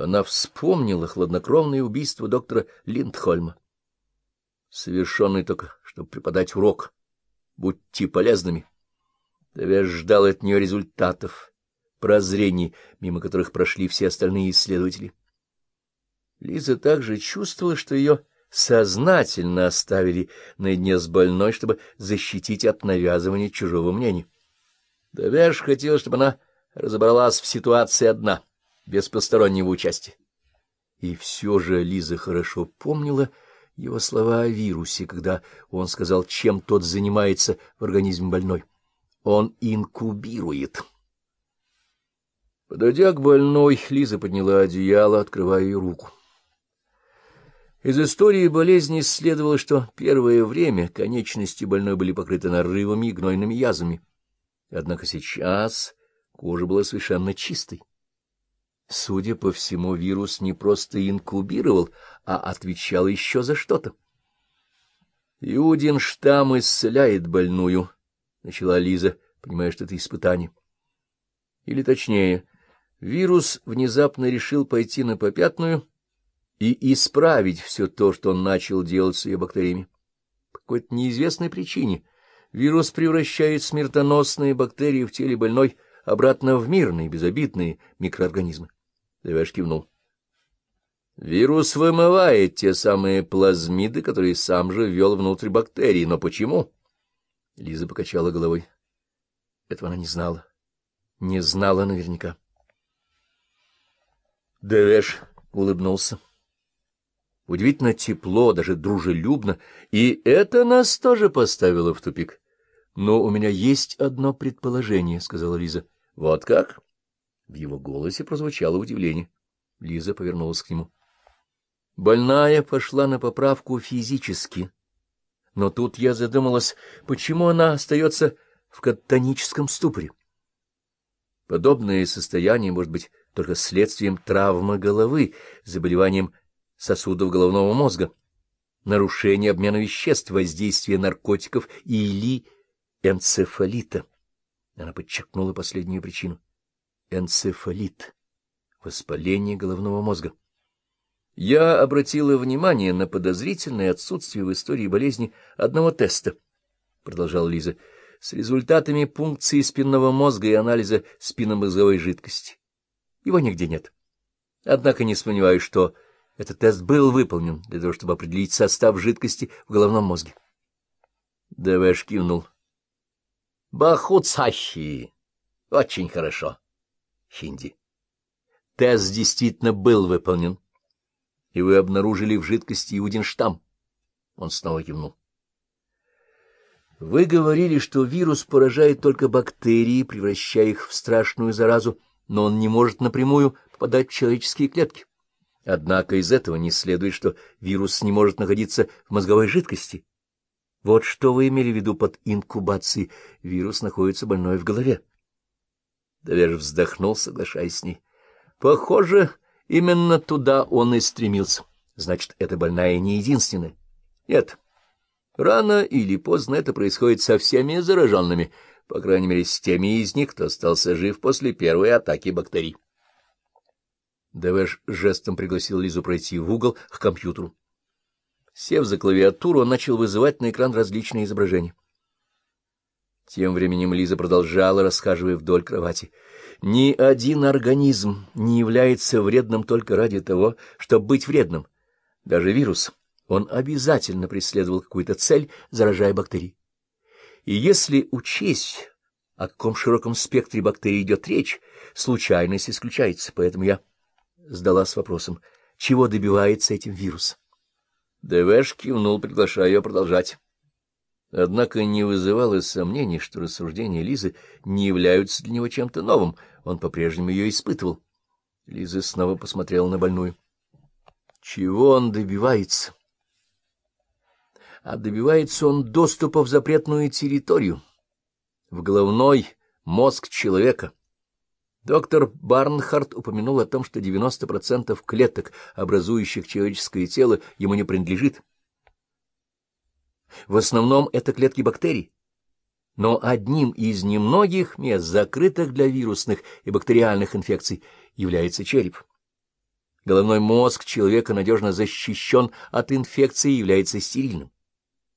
Она вспомнила хладнокровное убийство доктора Линдхольма, совершенное только, чтобы преподать урок. Будьте полезными. Давид ждал от нее результатов, прозрений, мимо которых прошли все остальные исследователи. Лиза также чувствовала, что ее сознательно оставили наедине с больной, чтобы защитить от навязывания чужого мнения. Давяж хотел, чтобы она разобралась в ситуации одна, без постороннего участия. И все же Лиза хорошо помнила его слова о вирусе, когда он сказал, чем тот занимается в организме больной. Он инкубирует. Подойдя к больной, Лиза подняла одеяло, открывая ей руку. Из истории болезни следовало, что первое время конечности больной были покрыты нарывами и гнойными язвами. Однако сейчас кожа была совершенно чистой. Судя по всему, вирус не просто инкубировал, а отвечал еще за что-то. «Иудин штамм исцеляет больную», — начала Лиза, понимая, что это испытание. Или точнее, вирус внезапно решил пойти на попятную и исправить все то, что он начал делать с ее бактериями. По какой-то неизвестной причине вирус превращает смертоносные бактерии в теле больной обратно в мирные, безобидные микроорганизмы. Левеш кивнул. Вирус вымывает те самые плазмиды, которые сам же ввел внутрь бактерий. Но почему? Лиза покачала головой. Этого она не знала. Не знала наверняка. Девеш улыбнулся. Удивительно тепло, даже дружелюбно, и это нас тоже поставило в тупик. — Но у меня есть одно предположение, — сказала Лиза. — Вот как? В его голосе прозвучало удивление. Лиза повернулась к нему. Больная пошла на поправку физически. Но тут я задумалась, почему она остается в катоническом ступоре. Подобное состояние может быть только следствием травмы головы, заболеванием сосудов головного мозга, нарушения обмена веществ, воздействия наркотиков или энцефалита. Она подчеркнула последнюю причину энцефалит, воспаление головного мозга. Я обратила внимание на подозрительное отсутствие в истории болезни одного теста, — продолжала Лиза, — с результатами пункции спинного мозга и анализа спинномозговой жидкости. Его нигде нет. Однако не сомневаюсь, что этот тест был выполнен для того, чтобы определить состав жидкости в головном мозге. Дэвэш кивнул. — Бахуцахи! Очень хорошо хинди. Тест действительно был выполнен, и вы обнаружили в жидкости Иудинштамм. Он снова кивнул. Вы говорили, что вирус поражает только бактерии, превращая их в страшную заразу, но он не может напрямую попадать в человеческие клетки. Однако из этого не следует, что вирус не может находиться в мозговой жидкости. Вот что вы имели в виду под инкубацией. Вирус находится больной в голове. Довеж вздохнул, соглашаясь с ней. Похоже, именно туда он и стремился. Значит, эта больная не единственная. Нет, рано или поздно это происходит со всеми зараженными, по крайней мере, с теми из них, кто остался жив после первой атаки бактерий. Девеш жестом пригласил Лизу пройти в угол к компьютеру. Сев за клавиатуру, он начал вызывать на экран различные изображения. Тем временем Лиза продолжала, расхаживая вдоль кровати. Ни один организм не является вредным только ради того, чтобы быть вредным. Даже вирус. Он обязательно преследовал какую-то цель, заражая бактерии. И если учесть, о каком широком спектре бактерий идет речь, случайность исключается. Поэтому я сдалась вопросом, чего добивается этим вирус. Дэвэш кивнул, приглашая ее продолжать. Однако не вызывало сомнений, что рассуждения Лизы не являются для него чем-то новым. Он по-прежнему ее испытывал. Лиза снова посмотрела на больную. Чего он добивается? А добивается он доступа в запретную территорию, в головной мозг человека. Доктор Барнхарт упомянул о том, что 90% клеток, образующих человеческое тело, ему не принадлежит. В основном это клетки бактерий. Но одним из немногих мест, закрытых для вирусных и бактериальных инфекций, является череп. Головной мозг человека надежно защищен от инфекции и является стерильным.